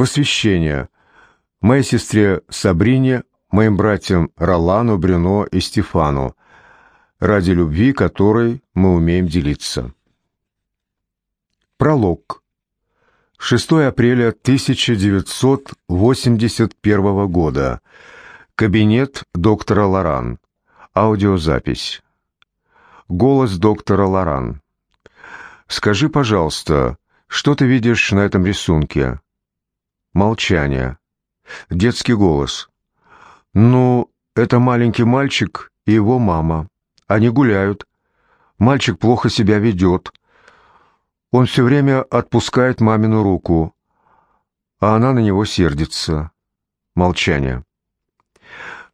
Посвящение. Моей сестре Сабрине, моим братьям Ролану, Брюно и Стефану, ради любви которой мы умеем делиться. Пролог. 6 апреля 1981 года. Кабинет доктора Лоран. Аудиозапись. Голос доктора Лоран. «Скажи, пожалуйста, что ты видишь на этом рисунке?» Молчание. Детский голос. «Ну, это маленький мальчик и его мама. Они гуляют. Мальчик плохо себя ведет. Он все время отпускает мамину руку, а она на него сердится». Молчание.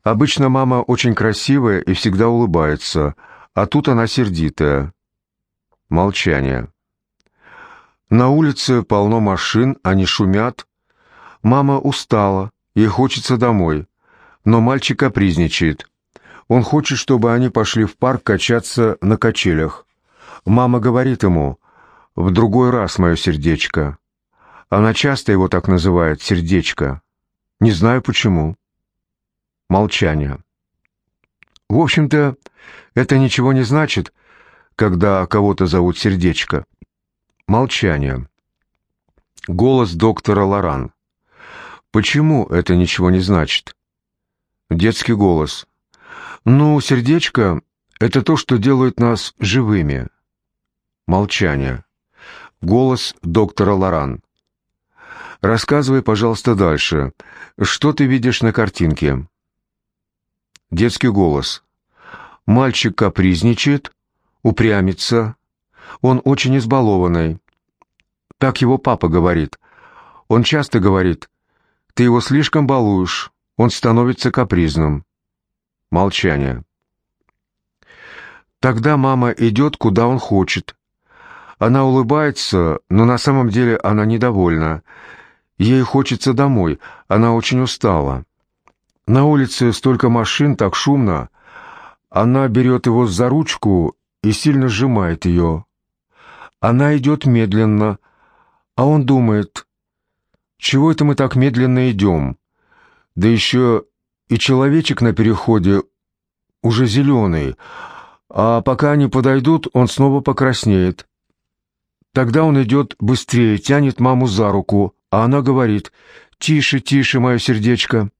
Обычно мама очень красивая и всегда улыбается, а тут она сердитая. Молчание. На улице полно машин, они шумят, Мама устала, ей хочется домой, но мальчик капризничает. Он хочет, чтобы они пошли в парк качаться на качелях. Мама говорит ему, «В другой раз, мое сердечко». Она часто его так называет, сердечко. Не знаю почему. Молчание. В общем-то, это ничего не значит, когда кого-то зовут сердечко. Молчание. Голос доктора Лоран. Почему это ничего не значит? Детский голос. Ну, сердечко — это то, что делает нас живыми. Молчание. Голос доктора Лоран. Рассказывай, пожалуйста, дальше. Что ты видишь на картинке? Детский голос. Мальчик капризничает, упрямится. Он очень избалованный. Так его папа говорит. Он часто говорит ты его слишком балуешь, он становится капризным. Молчание. Тогда мама идет, куда он хочет. Она улыбается, но на самом деле она недовольна. Ей хочется домой, она очень устала. На улице столько машин, так шумно. Она берет его за ручку и сильно сжимает ее. Она идет медленно, а он думает, чего это мы так медленно идем? Да еще и человечек на переходе уже зеленый, а пока они подойдут, он снова покраснеет. Тогда он идет быстрее, тянет маму за руку, а она говорит «Тише, тише, мое сердечко».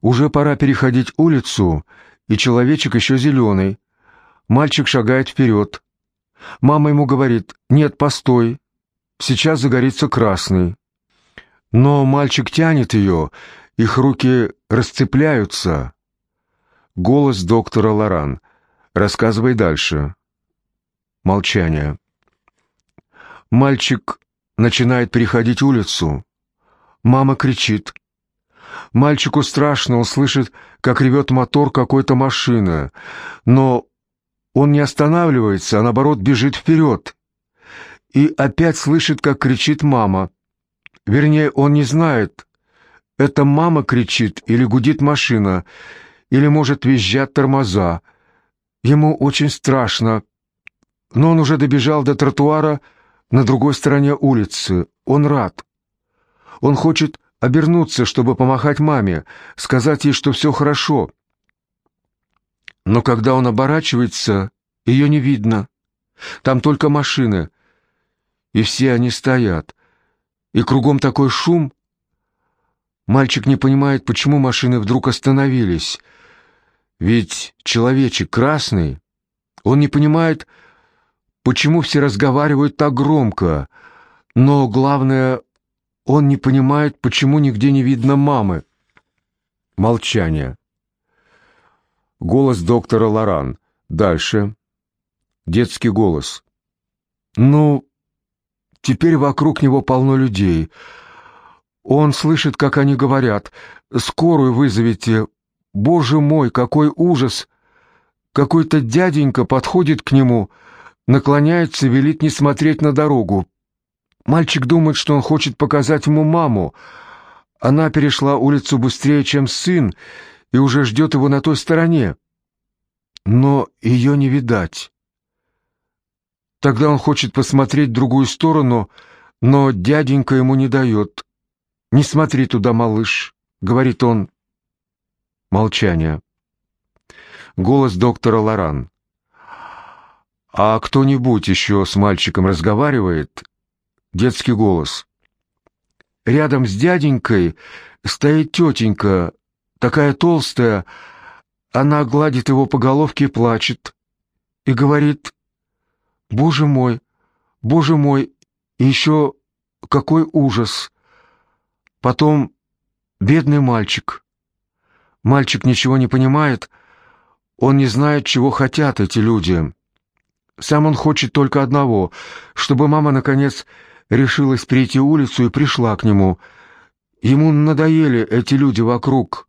Уже пора переходить улицу, и человечек еще зеленый. Мальчик шагает вперед. Мама ему говорит «Нет, постой, сейчас загорится красный». Но мальчик тянет ее, их руки расцепляются. Голос доктора Лоран. Рассказывай дальше. Молчание. Мальчик начинает переходить улицу. Мама кричит. Мальчику страшно, он слышит, как ревет мотор какой-то машины, но он не останавливается, а наоборот бежит вперед. И опять слышит, как кричит мама. Вернее, он не знает, это мама кричит или гудит машина, или, может, визжат тормоза. Ему очень страшно, но он уже добежал до тротуара на другой стороне улицы. Он рад. Он хочет обернуться, чтобы помахать маме, сказать ей, что все хорошо. Но когда он оборачивается, ее не видно. Там только машины, и все они стоят и кругом такой шум. Мальчик не понимает, почему машины вдруг остановились. Ведь человечек красный. Он не понимает, почему все разговаривают так громко. Но главное, он не понимает, почему нигде не видно мамы. Молчание. Голос доктора Лоран. Дальше. Детский голос. «Ну, Теперь вокруг него полно людей. Он слышит, как они говорят. «Скорую вызовите! Боже мой, какой ужас!» Какой-то дяденька подходит к нему, наклоняется, велит не смотреть на дорогу. Мальчик думает, что он хочет показать ему маму. Она перешла улицу быстрее, чем сын, и уже ждет его на той стороне. Но ее не видать. Тогда он хочет посмотреть в другую сторону, но дяденька ему не дает. «Не смотри туда, малыш», — говорит он. Молчание. Голос доктора Лоран. «А кто-нибудь еще с мальчиком разговаривает?» Детский голос. Рядом с дяденькой стоит тетенька, такая толстая, она гладит его по головке и плачет. И говорит, «Боже мой, боже мой, и еще какой ужас!» Потом бедный мальчик. Мальчик ничего не понимает, он не знает, чего хотят эти люди. Сам он хочет только одного, чтобы мама, наконец, решилась перейти улицу и пришла к нему. Ему надоели эти люди вокруг,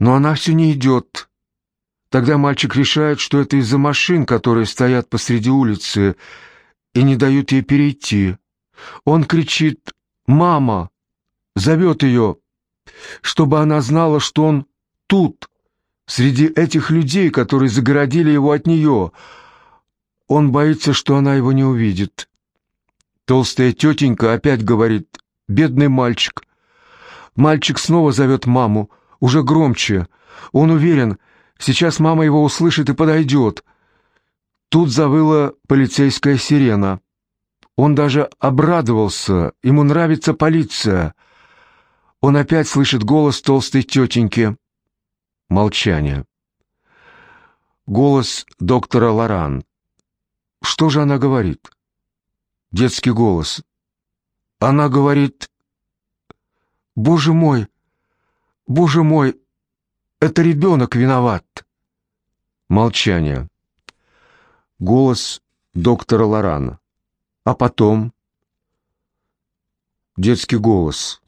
но она все не идет. Тогда мальчик решает, что это из-за машин, которые стоят посреди улицы и не дают ей перейти. Он кричит «Мама!», зовет ее, чтобы она знала, что он тут, среди этих людей, которые загородили его от нее. Он боится, что она его не увидит. Толстая тетенька опять говорит «Бедный мальчик». Мальчик снова зовет маму, уже громче. Он уверен, сейчас мама его услышит и подойдет. Тут завыла полицейская сирена. Он даже обрадовался, ему нравится полиция. Он опять слышит голос толстой тетеньки. Молчание. Голос доктора Лоран. Что же она говорит? детский голос. Она говорит, «Боже мой, боже мой, это ребенок виноват!» Молчание. Голос доктора Лорана. А потом... Детский голос.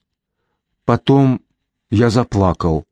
Потом я заплакал.